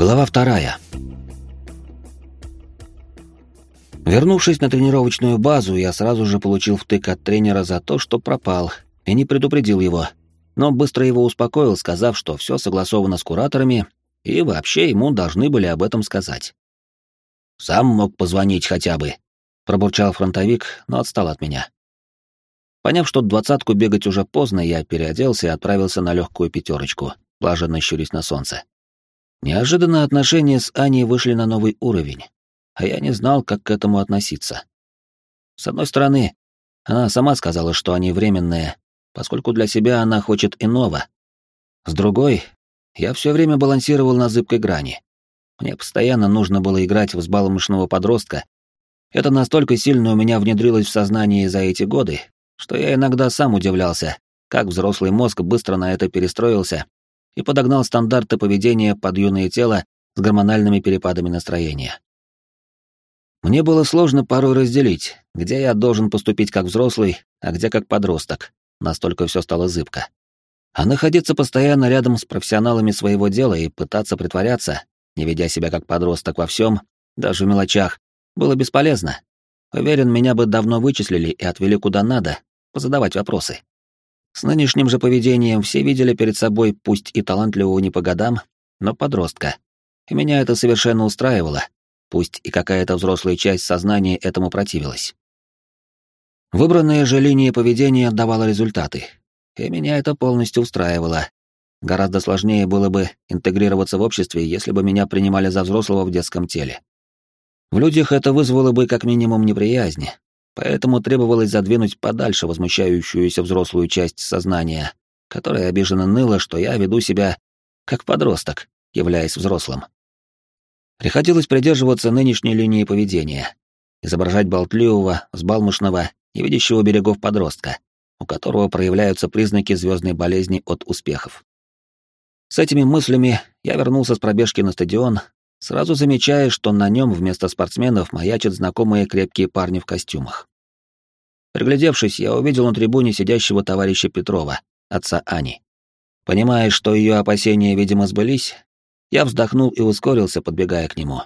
Глава вторая. Вернувшись на тренировочную базу, я сразу же получил втык от тренера за то, что пропал, и не предупредил его, но быстро его успокоил, сказав, что все согласовано с кураторами, и вообще ему должны были об этом сказать. «Сам мог позвонить хотя бы», — пробурчал фронтовик, но отстал от меня. Поняв, что двадцатку бегать уже поздно, я переоделся и отправился на легкую пятерочку, блаженно щурясь на солнце. Неожиданно отношения с Аней вышли на новый уровень, а я не знал, как к этому относиться. С одной стороны, она сама сказала, что они временные, поскольку для себя она хочет иного. С другой, я все время балансировал на зыбкой грани. Мне постоянно нужно было играть в взбаломышного подростка. Это настолько сильно у меня внедрилось в сознание за эти годы, что я иногда сам удивлялся, как взрослый мозг быстро на это перестроился и подогнал стандарты поведения под юное тело с гормональными перепадами настроения. Мне было сложно порой разделить, где я должен поступить как взрослый, а где как подросток. Настолько все стало зыбко. А находиться постоянно рядом с профессионалами своего дела и пытаться притворяться, не ведя себя как подросток во всем, даже в мелочах, было бесполезно. Уверен, меня бы давно вычислили и отвели куда надо, позадавать вопросы. С нынешним же поведением все видели перед собой пусть и талантливого не по годам, но подростка. И меня это совершенно устраивало, пусть и какая-то взрослая часть сознания этому противилась. Выбранная же линия поведения давала результаты, и меня это полностью устраивало. Гораздо сложнее было бы интегрироваться в обществе, если бы меня принимали за взрослого в детском теле. В людях это вызвало бы как минимум неприязнь, поэтому требовалось задвинуть подальше возмущающуюся взрослую часть сознания, которая обиженно ныла, что я веду себя как подросток, являясь взрослым. Приходилось придерживаться нынешней линии поведения, изображать болтливого, взбалмошного, не видящего берегов подростка, у которого проявляются признаки звездной болезни от успехов. С этими мыслями я вернулся с пробежки на стадион, сразу замечая, что на нем вместо спортсменов маячат знакомые крепкие парни в костюмах. Приглядевшись, я увидел на трибуне сидящего товарища Петрова, отца Ани. Понимая, что ее опасения, видимо, сбылись, я вздохнул и ускорился, подбегая к нему.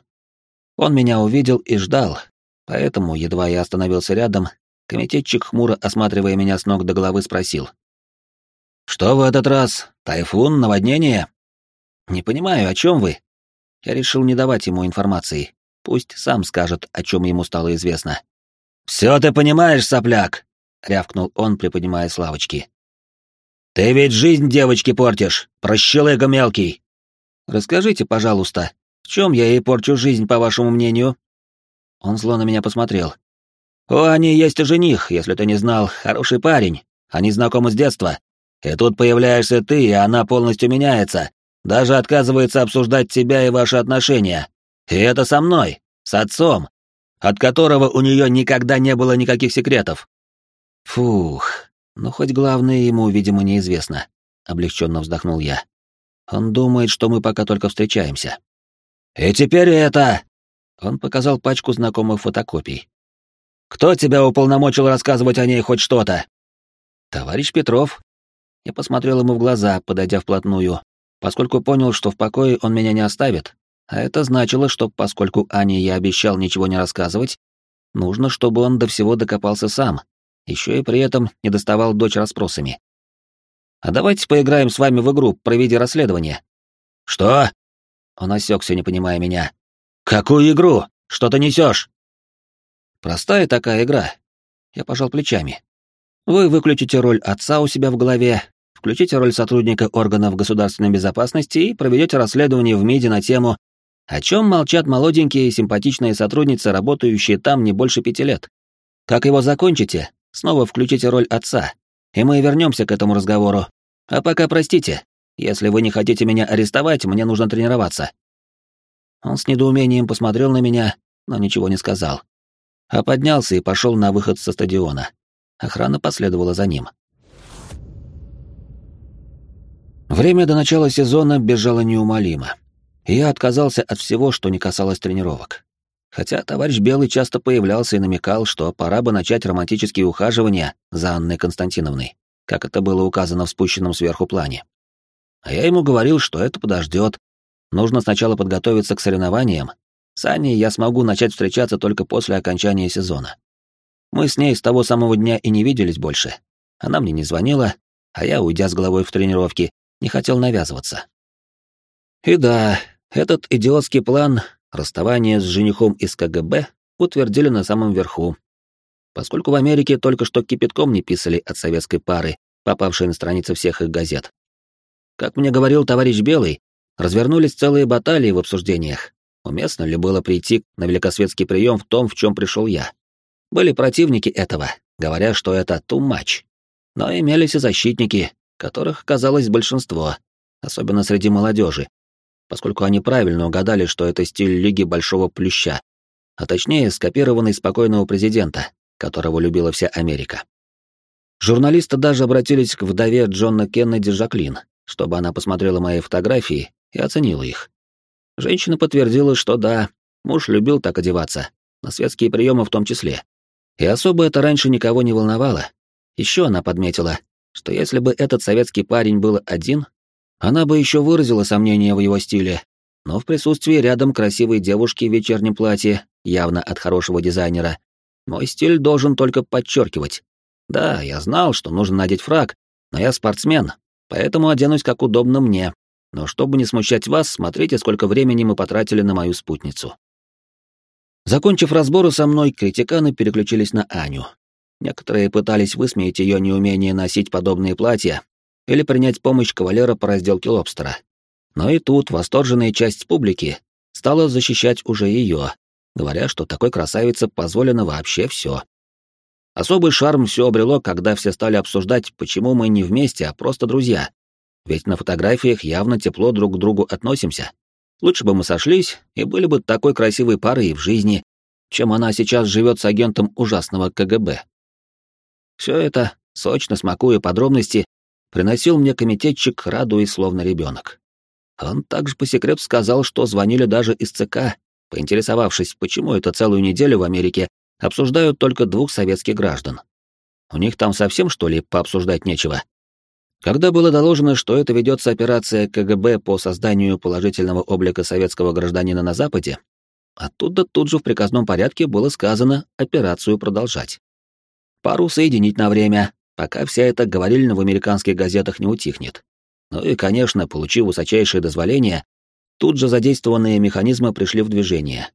Он меня увидел и ждал, поэтому, едва я остановился рядом, комитетчик, хмуро осматривая меня с ног до головы, спросил. «Что в этот раз? Тайфун? Наводнение?» «Не понимаю, о чем вы?» Я решил не давать ему информации. Пусть сам скажет, о чем ему стало известно. «Все ты понимаешь, сопляк!» — рявкнул он, приподнимая с лавочки. «Ты ведь жизнь девочки портишь, прощелыга мелкий!» «Расскажите, пожалуйста, в чем я ей порчу жизнь, по вашему мнению?» Он зло на меня посмотрел. «У Ани есть жених, если ты не знал, хороший парень. Они знакомы с детства. И тут появляешься ты, и она полностью меняется, даже отказывается обсуждать тебя и ваши отношения. И это со мной, с отцом, от которого у нее никогда не было никаких секретов. Фух, ну хоть главное ему, видимо, неизвестно, облегченно вздохнул я. Он думает, что мы пока только встречаемся. И теперь это... Он показал пачку знакомых фотокопий. Кто тебя уполномочил рассказывать о ней хоть что-то? Товарищ Петров. Я посмотрел ему в глаза, подойдя вплотную, поскольку понял, что в покое он меня не оставит, а это значило, что поскольку Ане я обещал ничего не рассказывать, нужно, чтобы он до всего докопался сам, еще и при этом не доставал дочь расспросами. «А давайте поиграем с вами в игру «Проведи расследование». «Что?» Он осекся, не понимая меня. «Какую игру? Что ты несешь?» «Простая такая игра». Я пожал плечами. «Вы выключите роль отца у себя в голове, включите роль сотрудника органов государственной безопасности и проведете расследование в МИДе на тему «О чем молчат молоденькие и симпатичные сотрудницы, работающие там не больше пяти лет?» Как его закончите, снова включите роль отца, и мы вернемся к этому разговору. А пока простите, если вы не хотите меня арестовать, мне нужно тренироваться». Он с недоумением посмотрел на меня, но ничего не сказал. А поднялся и пошел на выход со стадиона. Охрана последовала за ним. Время до начала сезона бежало неумолимо. Я отказался от всего, что не касалось тренировок. Хотя товарищ Белый часто появлялся и намекал, что пора бы начать романтические ухаживания за Анной Константиновной, как это было указано в спущенном сверху плане. А я ему говорил, что это подождет. Нужно сначала подготовиться к соревнованиям. С Аней я смогу начать встречаться только после окончания сезона. Мы с ней с того самого дня и не виделись больше. Она мне не звонила, а я, уйдя с головой в тренировки, не хотел навязываться. И да, этот идиотский план расставания с женихом из КГБ утвердили на самом верху. Поскольку в Америке только что кипятком не писали от советской пары, попавшей на страницы всех их газет. Как мне говорил товарищ Белый, развернулись целые баталии в обсуждениях. Уместно ли было прийти на великосветский прием в том, в чем пришел я? Были противники этого, говоря, что это too much. Но имелись и защитники, которых казалось большинство, особенно среди молодежи, поскольку они правильно угадали, что это стиль Лиги Большого Плюща, а точнее скопированный спокойного президента, которого любила вся Америка. Журналисты даже обратились к вдове Джона Кеннеди Жаклин, чтобы она посмотрела мои фотографии и оценила их. Женщина подтвердила, что да, муж любил так одеваться, на светские приемы в том числе. И особо это раньше никого не волновало. Еще она подметила, что если бы этот советский парень был один, она бы еще выразила сомнение в его стиле, но в присутствии рядом красивой девушки в вечернем платье, явно от хорошего дизайнера, мой стиль должен только подчеркивать. Да, я знал, что нужно надеть фраг, но я спортсмен, поэтому оденусь как удобно мне. Но чтобы не смущать вас, смотрите, сколько времени мы потратили на мою спутницу. Закончив разборы со мной, критиканы переключились на Аню. Некоторые пытались высмеять ее неумение носить подобные платья или принять помощь кавалера по разделке лобстера. Но и тут восторженная часть публики стала защищать уже ее, говоря, что такой красавице позволено вообще все. Особый шарм все обрело, когда все стали обсуждать, почему мы не вместе, а просто друзья. Ведь на фотографиях явно тепло друг к другу относимся. Лучше бы мы сошлись и были бы такой красивой парой и в жизни, чем она сейчас живет с агентом ужасного КГБ. Все это, сочно смакуя подробности, приносил мне комитетчик, радуясь словно ребенок. Он также по секрету сказал, что звонили даже из ЦК, поинтересовавшись, почему это целую неделю в Америке обсуждают только двух советских граждан. У них там совсем, что ли, пообсуждать нечего? Когда было доложено, что это ведется операция КГБ по созданию положительного облика советского гражданина на Западе, оттуда тут же в приказном порядке было сказано операцию продолжать. Пару соединить на время, пока вся эта говорильня в американских газетах не утихнет. Ну и, конечно, получив высочайшее дозволение, тут же задействованные механизмы пришли в движение.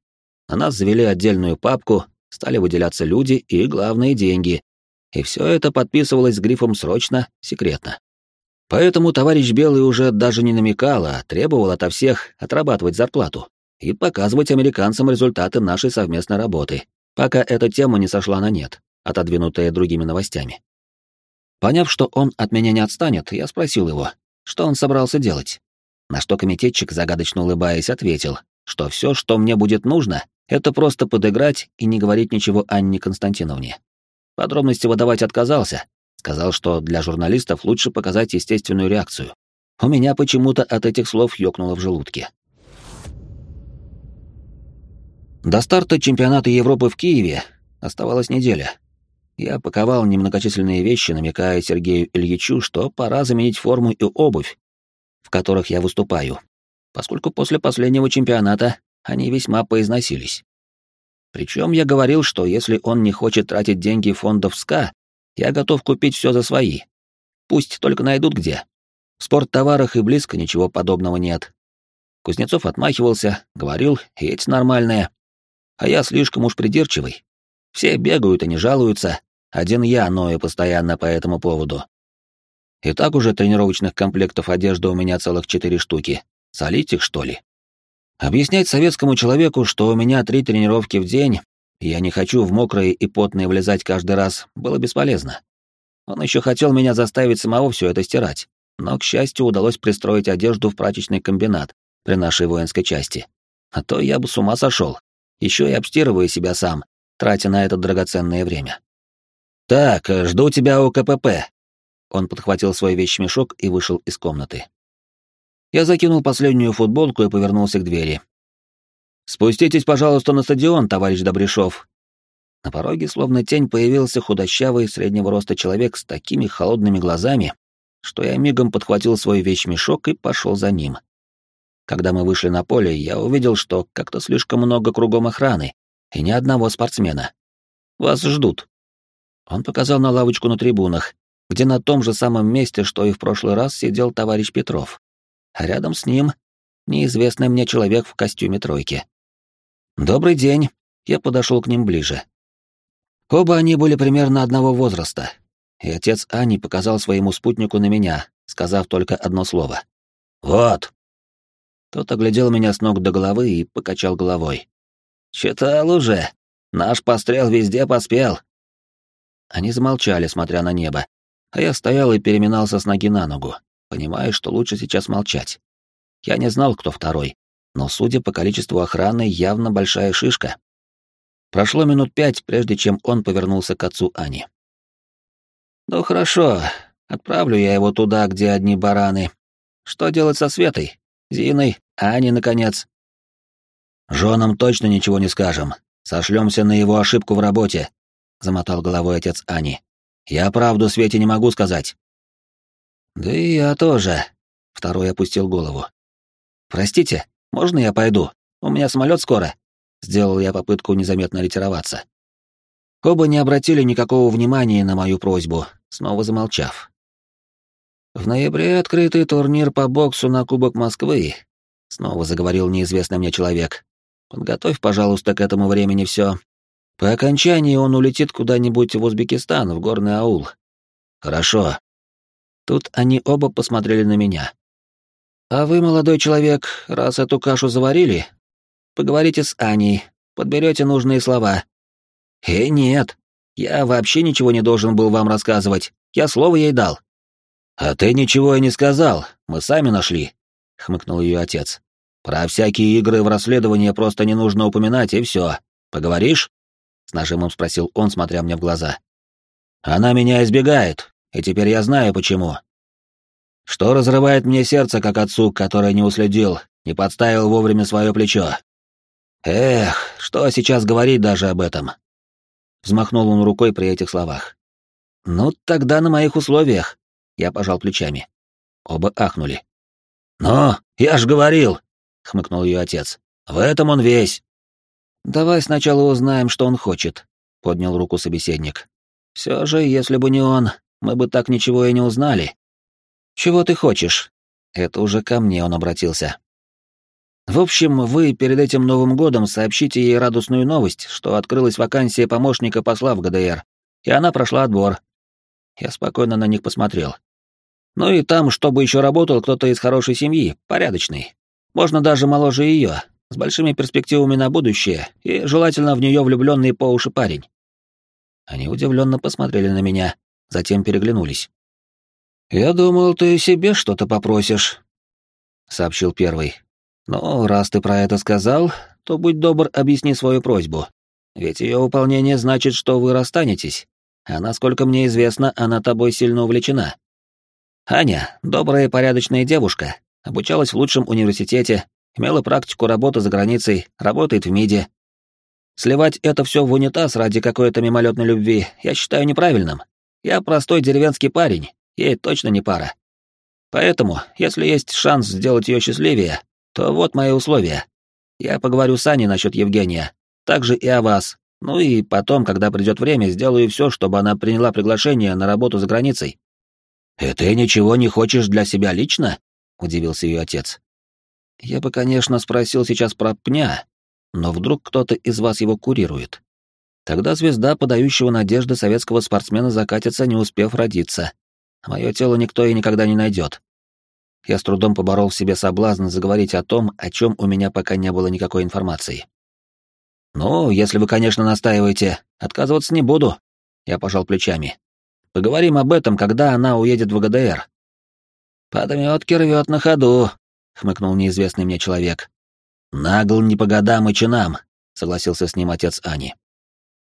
На нас завели отдельную папку, стали выделяться люди и, главные, деньги. И все это подписывалось грифом «срочно», «секретно». Поэтому товарищ Белый уже даже не намекал, а требовал ото всех отрабатывать зарплату и показывать американцам результаты нашей совместной работы, пока эта тема не сошла на нет, отодвинутая другими новостями. Поняв, что он от меня не отстанет, я спросил его, что он собрался делать. На что комитетчик, загадочно улыбаясь, ответил, что все, что мне будет нужно, это просто подыграть и не говорить ничего Анне Константиновне. Подробности выдавать отказался. Сказал, что для журналистов лучше показать естественную реакцию. У меня почему-то от этих слов ёкнуло в желудке. До старта чемпионата Европы в Киеве оставалась неделя. Я паковал немногочисленные вещи, намекая Сергею Ильичу, что пора заменить форму и обувь, в которых я выступаю, поскольку после последнего чемпионата они весьма поизносились. Причем я говорил, что если он не хочет тратить деньги фондов СКА, я готов купить все за свои. Пусть только найдут где. В спорттоварах и близко ничего подобного нет. Кузнецов отмахивался, говорил, эти нормальные. А я слишком уж придирчивый. Все бегают и не жалуются, один я ною постоянно по этому поводу. И так уже тренировочных комплектов одежды у меня целых четыре штуки. Солить их, что ли? Объяснять советскому человеку, что у меня три тренировки в день, и я не хочу в мокрые и потные влезать каждый раз, было бесполезно. Он еще хотел меня заставить самого все это стирать, но, к счастью, удалось пристроить одежду в прачечный комбинат при нашей воинской части. А то я бы с ума сошел, еще и обстирывая себя сам, тратя на это драгоценное время. «Так, жду тебя у КПП». Он подхватил свой вещмешок и вышел из комнаты. Я закинул последнюю футболку и повернулся к двери. «Спуститесь, пожалуйста, на стадион, товарищ Добряшов». На пороге, словно тень, появился худощавый, среднего роста человек с такими холодными глазами, что я мигом подхватил свой вещмешок и пошел за ним. Когда мы вышли на поле, я увидел, что как-то слишком много кругом охраны и ни одного спортсмена. Вас ждут. Он показал на лавочку на трибунах, где на том же самом месте, что и в прошлый раз, сидел товарищ Петров. А рядом с ним неизвестный мне человек в костюме тройки. «Добрый день», — я подошел к ним ближе. Оба они были примерно одного возраста, и отец Ани показал своему спутнику на меня, сказав только одно слово. «Вот». Тот оглядел меня с ног до головы и покачал головой. «Читал уже. Наш пострел везде поспел». Они замолчали, смотря на небо, а я стоял и переминался с ноги на ногу, понимая, что лучше сейчас молчать. Я не знал, кто второй, но, судя по количеству охраны, явно большая шишка. Прошло минут пять, прежде чем он повернулся к отцу Ани. «Ну хорошо, отправлю я его туда, где одни бараны. Что делать со Светой? Зиной? Аней, наконец?» «Женам точно ничего не скажем. Сошлемся на его ошибку в работе», — замотал головой отец Ани. «Я правду Свете не могу сказать». «Да и я тоже», — второй опустил голову. «Простите, можно я пойду? У меня самолет скоро». Сделал я попытку незаметно ретироваться. Оба не обратили никакого внимания на мою просьбу, снова замолчав. «В ноябре открытый турнир по боксу на Кубок Москвы», — снова заговорил неизвестный мне человек. «Подготовь, пожалуйста, к этому времени все. По окончании он улетит куда-нибудь в Узбекистан, в горный аул». «Хорошо». Тут они оба посмотрели на меня. «А вы, молодой человек, раз эту кашу заварили, поговорите с Аней, подберете нужные слова». «Э, нет, я вообще ничего не должен был вам рассказывать. Я слово ей дал». «А ты ничего и не сказал, мы сами нашли», — хмыкнул ее отец. «Про всякие игры в расследование просто не нужно упоминать, и все. Поговоришь?» — с нажимом спросил он, смотря мне в глаза. «Она меня избегает, и теперь я знаю, почему. Что разрывает мне сердце, как отцу, который не уследил, не подставил вовремя свое плечо. Эх, что сейчас говорить даже об этом?» Взмахнул он рукой при этих словах. «Ну, тогда на моих условиях», — я пожал плечами. Оба ахнули. «Ну, я ж говорил», — хмыкнул ее отец. «В этом он весь». «Давай сначала узнаем, что он хочет», — поднял руку собеседник. «Все же, если бы не он, мы бы так ничего и не узнали». «Чего ты хочешь?» Это уже ко мне он обратился. В общем, вы перед этим Новым годом сообщите ей радостную новость, что открылась вакансия помощника посла в ГДР, и она прошла отбор. Я спокойно на них посмотрел. Ну и там, чтобы еще работал кто-то из хорошей семьи, порядочный. Можно даже моложе ее, с большими перспективами на будущее, и желательно в нее влюбленный по уши парень. Они удивленно посмотрели на меня, затем переглянулись. «Я думал, ты себе что-то попросишь», — сообщил первый, но раз ты про это сказал, то будь добр, объясни свою просьбу. Ведь ее выполнение значит, что вы расстанетесь, а насколько мне известно, она тобой сильно увлечена. Аня — добрая и порядочная девушка, обучалась в лучшем университете, имела практику работы за границей, работает в МИДе. Сливать это все в унитаз ради какой-то мимолетной любви я считаю неправильным. Я простой деревенский парень, ей точно не пара. Поэтому, если есть шанс сделать ее счастливее, то вот мои условия. Я поговорю с Аней насчет Евгения, также и о вас. Ну и потом, когда придет время, сделаю все, чтобы она приняла приглашение на работу за границей. «И ты ничего не хочешь для себя лично?» — удивился ее отец. «Я бы, конечно, спросил сейчас про пня, но вдруг кто-то из вас его курирует. Тогда звезда, подающего надежды советского спортсмена, закатится, не успев родиться. Мое тело никто и никогда не найдет. Я с трудом поборол в себе соблазн заговорить о том, о чем у меня пока не было никакой информации. «Ну, если вы, конечно, настаиваете, отказываться не буду», — я пожал плечами. «Поговорим об этом, когда она уедет в ГДР». «Подметки рвет на ходу», — хмыкнул неизвестный мне человек. «Нагл не по годам и чинам», — согласился с ним отец Ани.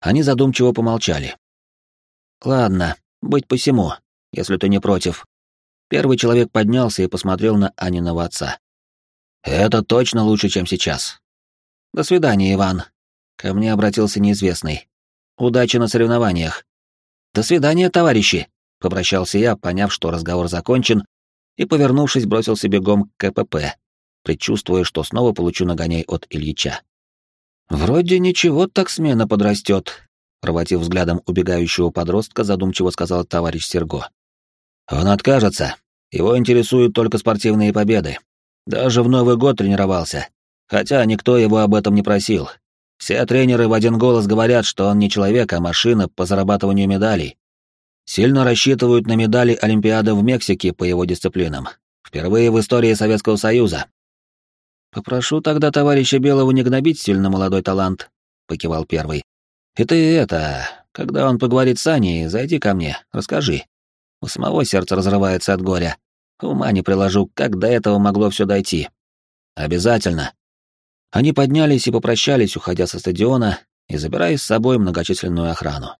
Они задумчиво помолчали. «Ладно, быть посему, если ты не против», Первый человек поднялся и посмотрел на Аниного отца. «Это точно лучше, чем сейчас». «До свидания, Иван». Ко мне обратился неизвестный. «Удачи на соревнованиях». «До свидания, товарищи», — попрощался я, поняв, что разговор закончен, и, повернувшись, бросился бегом к КПП. предчувствуя, что снова получу нагоняй от Ильича. «Вроде ничего так смена подрастет», — проводив взглядом убегающего подростка, задумчиво сказал товарищ Серго. «Он откажется. Его интересуют только спортивные победы. Даже в Новый год тренировался. Хотя никто его об этом не просил. Все тренеры в один голос говорят, что он не человек, а машина по зарабатыванию медалей. Сильно рассчитывают на медали Олимпиады в Мексике по его дисциплинам. Впервые в истории Советского Союза. «Попрошу тогда товарища Белого не гнобить сильно молодой талант», — покивал первый. «И ты это, когда он поговорит с Аней, зайди ко мне, расскажи. У самого сердце разрывается от горя. Ума не приложу, как до этого могло все дойти. Обязательно». Они поднялись и попрощались, уходя со стадиона и забирая с собой многочисленную охрану.